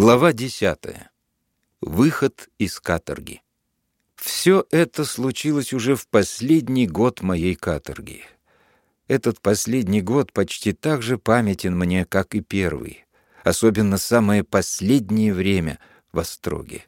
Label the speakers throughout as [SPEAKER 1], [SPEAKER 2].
[SPEAKER 1] Глава десятая. Выход из каторги. Все это случилось уже в последний год моей каторги. Этот последний год почти так же памятен мне, как и первый, особенно самое последнее время в Остроге.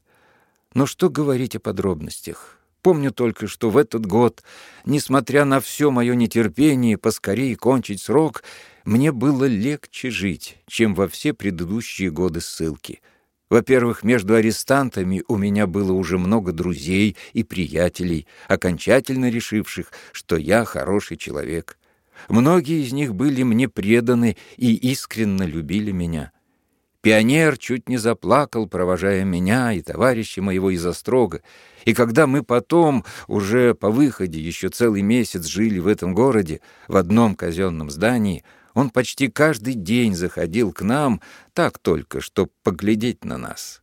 [SPEAKER 1] Но что говорить о подробностях? Помню только, что в этот год, несмотря на все мое нетерпение поскорее кончить срок, мне было легче жить, чем во все предыдущие годы ссылки. Во-первых, между арестантами у меня было уже много друзей и приятелей, окончательно решивших, что я хороший человек. Многие из них были мне преданы и искренне любили меня. Пионер чуть не заплакал, провожая меня и товарища моего из Острога. И когда мы потом, уже по выходе, еще целый месяц жили в этом городе, в одном казенном здании, он почти каждый день заходил к нам, так только, чтобы поглядеть на нас.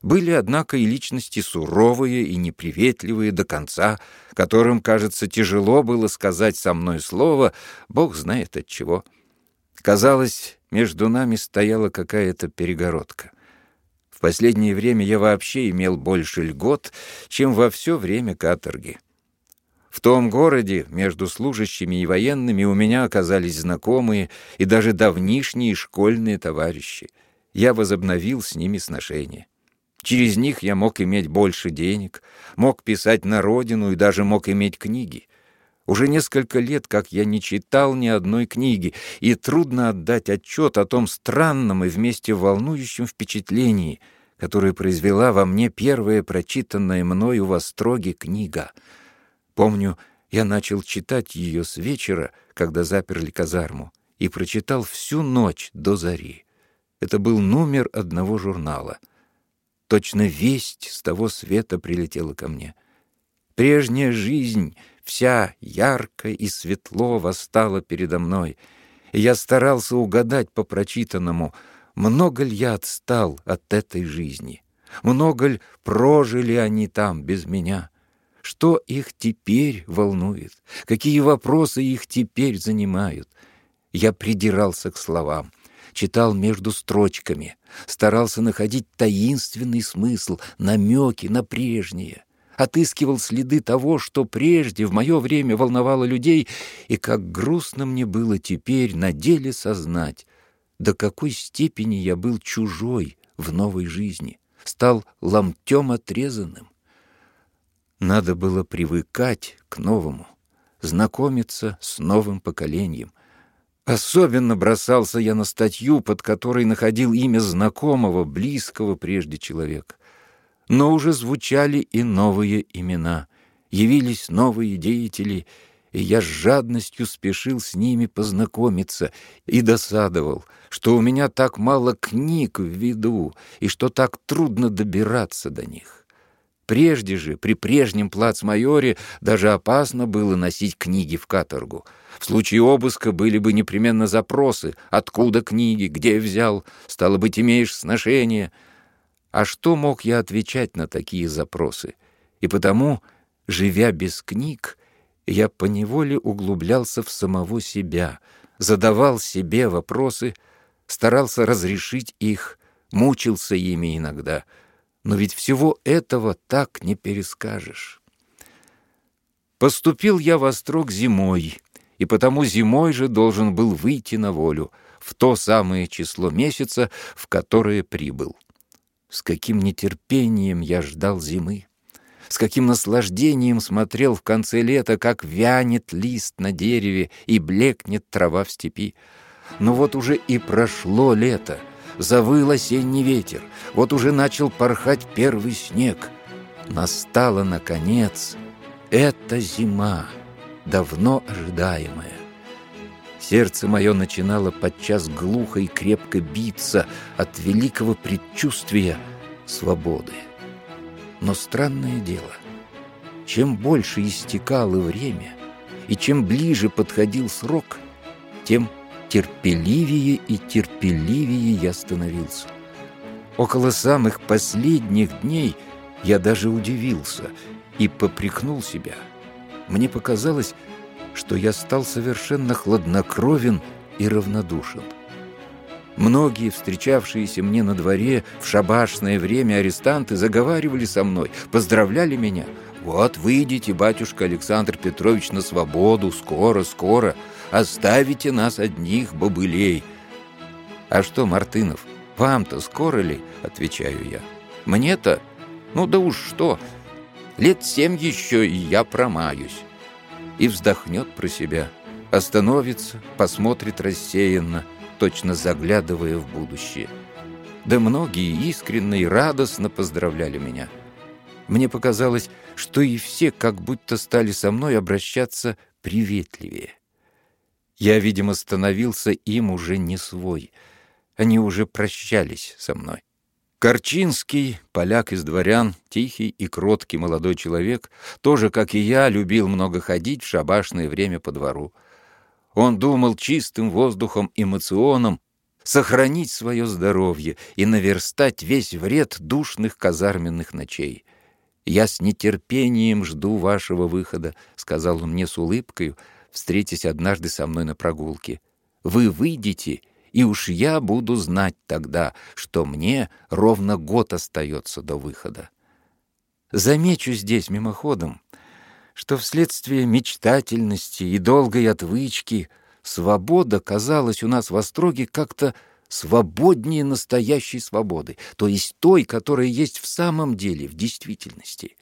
[SPEAKER 1] Были, однако, и личности суровые и неприветливые до конца, которым, кажется, тяжело было сказать со мной слово, бог знает от чего. Казалось, между нами стояла какая-то перегородка. В последнее время я вообще имел больше льгот, чем во все время каторги. В том городе между служащими и военными у меня оказались знакомые и даже давнишние школьные товарищи. Я возобновил с ними сношения. Через них я мог иметь больше денег, мог писать на родину и даже мог иметь книги. Уже несколько лет, как я не читал ни одной книги, и трудно отдать отчет о том странном и вместе волнующем впечатлении, которое произвела во мне первая прочитанная мною в Остроге книга. Помню, я начал читать ее с вечера, когда заперли казарму, и прочитал всю ночь до зари. Это был номер одного журнала. Точно весть с того света прилетела ко мне. Прежняя жизнь — вся ярко и светло восстала передо мной, и я старался угадать по прочитанному, много ли я отстал от этой жизни, много ли прожили они там без меня, что их теперь волнует, какие вопросы их теперь занимают. Я придирался к словам, читал между строчками, старался находить таинственный смысл, намеки на прежнее отыскивал следы того, что прежде в мое время волновало людей, и как грустно мне было теперь на деле сознать, до какой степени я был чужой в новой жизни, стал ломтем отрезанным. Надо было привыкать к новому, знакомиться с новым поколением. Особенно бросался я на статью, под которой находил имя знакомого, близкого прежде человека. Но уже звучали и новые имена, явились новые деятели, и я с жадностью спешил с ними познакомиться и досадовал, что у меня так мало книг в виду и что так трудно добираться до них. Прежде же, при прежнем плацмайоре, даже опасно было носить книги в каторгу. В случае обыска были бы непременно запросы «Откуда книги? Где взял? Стало быть, имеешь сношение?» А что мог я отвечать на такие запросы? И потому, живя без книг, я поневоле углублялся в самого себя, задавал себе вопросы, старался разрешить их, мучился ими иногда. Но ведь всего этого так не перескажешь. Поступил я во строк зимой, и потому зимой же должен был выйти на волю в то самое число месяца, в которое прибыл. С каким нетерпением я ждал зимы, с каким наслаждением смотрел в конце лета, как вянет лист на дереве и блекнет трава в степи. Но вот уже и прошло лето, завыл осенний ветер, вот уже начал порхать первый снег. Настала, наконец, эта зима, давно ожидаемая. Сердце мое начинало подчас глухо и крепко биться от великого предчувствия свободы. Но странное дело, чем больше истекало время, и чем ближе подходил срок, тем терпеливее и терпеливее я становился. Около самых последних дней я даже удивился и попрекнул себя. Мне показалось, что я стал совершенно хладнокровен и равнодушен. Многие встречавшиеся мне на дворе в шабашное время арестанты заговаривали со мной, поздравляли меня. «Вот выйдете, батюшка Александр Петрович, на свободу, скоро, скоро, оставите нас одних, бобылей». «А что, Мартынов, вам-то скоро ли?» — отвечаю я. «Мне-то? Ну да уж что, лет семь еще, и я промаюсь». И вздохнет про себя, остановится, посмотрит рассеянно — точно заглядывая в будущее. Да многие искренне и радостно поздравляли меня. Мне показалось, что и все как будто стали со мной обращаться приветливее. Я, видимо, становился им уже не свой. Они уже прощались со мной. Корчинский, поляк из дворян, тихий и кроткий молодой человек, тоже, как и я, любил много ходить в шабашное время по двору. Он думал чистым воздухом и моционом сохранить свое здоровье и наверстать весь вред душных казарменных ночей. «Я с нетерпением жду вашего выхода», — сказал он мне с улыбкой, встретясь однажды со мной на прогулке. «Вы выйдете, и уж я буду знать тогда, что мне ровно год остается до выхода». Замечу здесь мимоходом, что вследствие мечтательности и долгой отвычки свобода казалась у нас в Остроге как-то свободнее настоящей свободы, то есть той, которая есть в самом деле, в действительности.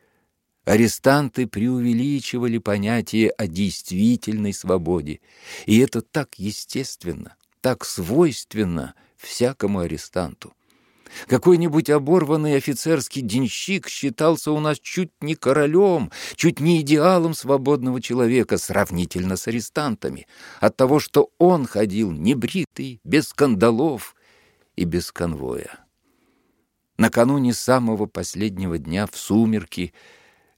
[SPEAKER 1] Арестанты преувеличивали понятие о действительной свободе, и это так естественно, так свойственно всякому арестанту. Какой-нибудь оборванный офицерский денщик считался у нас чуть не королем, чуть не идеалом свободного человека сравнительно с арестантами, от того, что он ходил небритый, без скандалов и без конвоя. Накануне самого последнего дня в сумерки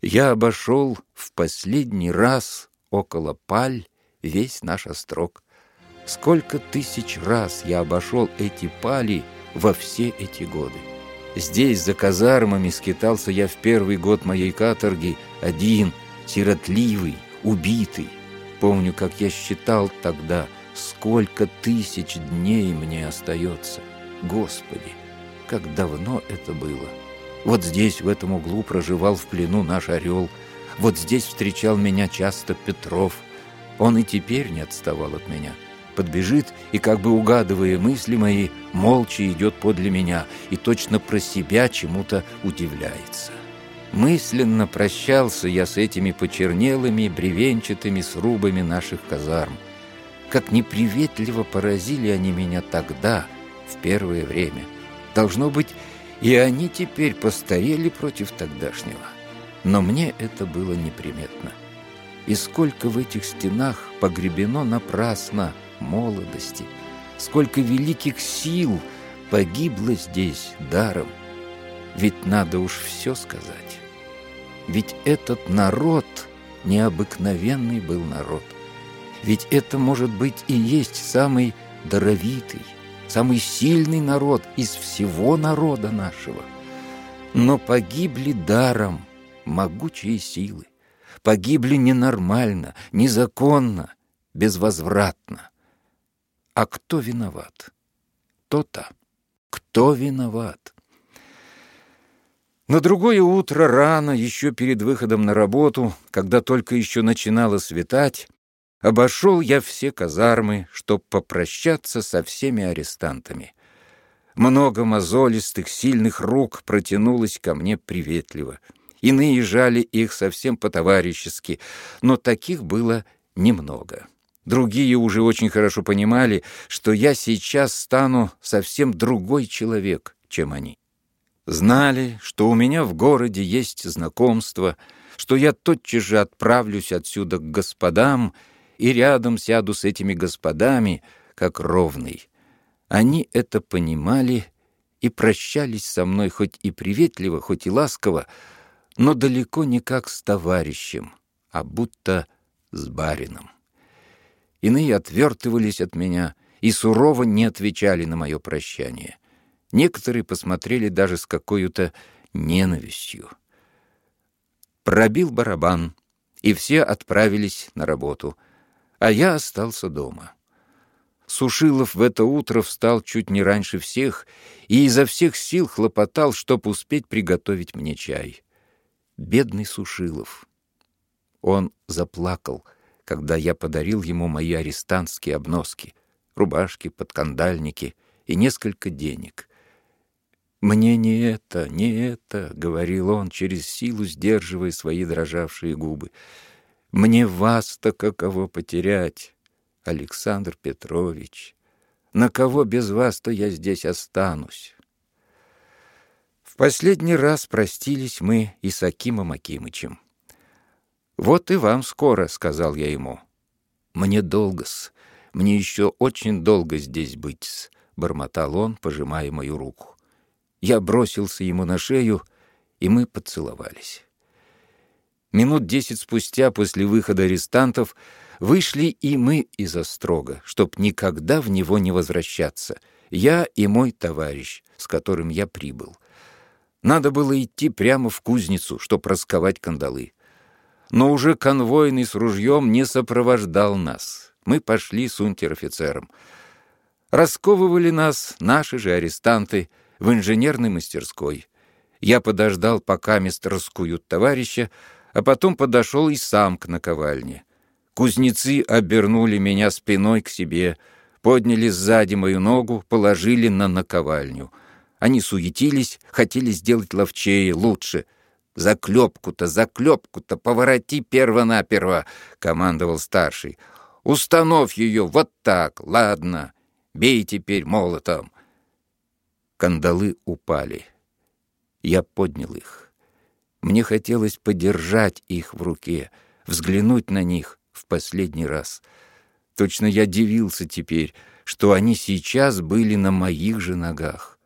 [SPEAKER 1] я обошел в последний раз около паль весь наш острог. Сколько тысяч раз я обошел эти пали — во все эти годы. Здесь, за казармами, скитался я в первый год моей каторги, один, сиротливый, убитый. Помню, как я считал тогда, сколько тысяч дней мне остается. Господи, как давно это было! Вот здесь, в этом углу, проживал в плену наш орел. Вот здесь встречал меня часто Петров. Он и теперь не отставал от меня подбежит и, как бы угадывая мысли мои, молча идет подле меня и точно про себя чему-то удивляется. Мысленно прощался я с этими почернелыми, бревенчатыми срубами наших казарм. Как неприветливо поразили они меня тогда, в первое время. Должно быть, и они теперь постарели против тогдашнего. Но мне это было неприметно. И сколько в этих стенах погребено напрасно молодости, сколько великих сил погибло здесь даром. Ведь надо уж все сказать. Ведь этот народ необыкновенный был народ. Ведь это, может быть, и есть самый даровитый, самый сильный народ из всего народа нашего. Но погибли даром могучие силы. Погибли ненормально, незаконно, безвозвратно. А кто виноват? То-то. Кто виноват? На другое утро рано, еще перед выходом на работу, когда только еще начинало светать, обошел я все казармы, чтоб попрощаться со всеми арестантами. Много мозолистых, сильных рук протянулось ко мне приветливо. Иные жали их совсем по-товарищески, но таких было немного. Другие уже очень хорошо понимали, что я сейчас стану совсем другой человек, чем они. Знали, что у меня в городе есть знакомство, что я тотчас же отправлюсь отсюда к господам и рядом сяду с этими господами, как ровный. Они это понимали и прощались со мной хоть и приветливо, хоть и ласково, но далеко не как с товарищем, а будто с барином иные отвертывались от меня и сурово не отвечали на мое прощание. Некоторые посмотрели даже с какой-то ненавистью. Пробил барабан, и все отправились на работу, а я остался дома. Сушилов в это утро встал чуть не раньше всех и изо всех сил хлопотал, чтоб успеть приготовить мне чай. Бедный Сушилов. Он заплакал, когда я подарил ему мои арестантские обноски, рубашки, подкандальники и несколько денег. «Мне не это, не это», — говорил он, через силу сдерживая свои дрожавшие губы. «Мне вас-то каково потерять, Александр Петрович. На кого без вас-то я здесь останусь?» В последний раз простились мы и с Акимом Акимычем. «Вот и вам скоро», — сказал я ему. «Мне долго-с, мне еще очень долго здесь быть-с», — бормотал он, пожимая мою руку. Я бросился ему на шею, и мы поцеловались. Минут десять спустя после выхода арестантов вышли и мы из Острога, чтоб никогда в него не возвращаться, я и мой товарищ, с которым я прибыл. Надо было идти прямо в кузницу, чтоб расковать кандалы. Но уже конвойный с ружьем не сопровождал нас. Мы пошли с унтер-офицером. Расковывали нас наши же арестанты — в инженерной мастерской. Я подождал, пока мистер раскуют товарища, а потом подошел и сам к наковальне. Кузнецы обернули меня спиной к себе, подняли сзади мою ногу, положили на наковальню. Они суетились, хотели сделать ловчее, лучше. «Заклепку-то, заклепку-то, повороти перво-наперво!» — командовал старший. «Установь ее вот так, ладно. Бей теперь молотом. Кандалы упали. Я поднял их. Мне хотелось подержать их в руке, взглянуть на них в последний раз. Точно я дивился теперь, что они сейчас были на моих же ногах.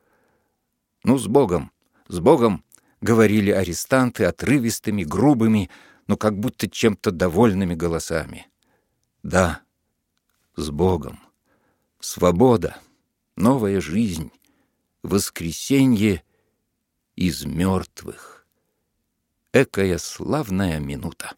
[SPEAKER 1] «Ну, с Богом! С Богом!» — говорили арестанты отрывистыми, грубыми, но как будто чем-то довольными голосами. «Да, с Богом! Свобода! Новая жизнь!» воскресенье из мертвых. Экая славная минута.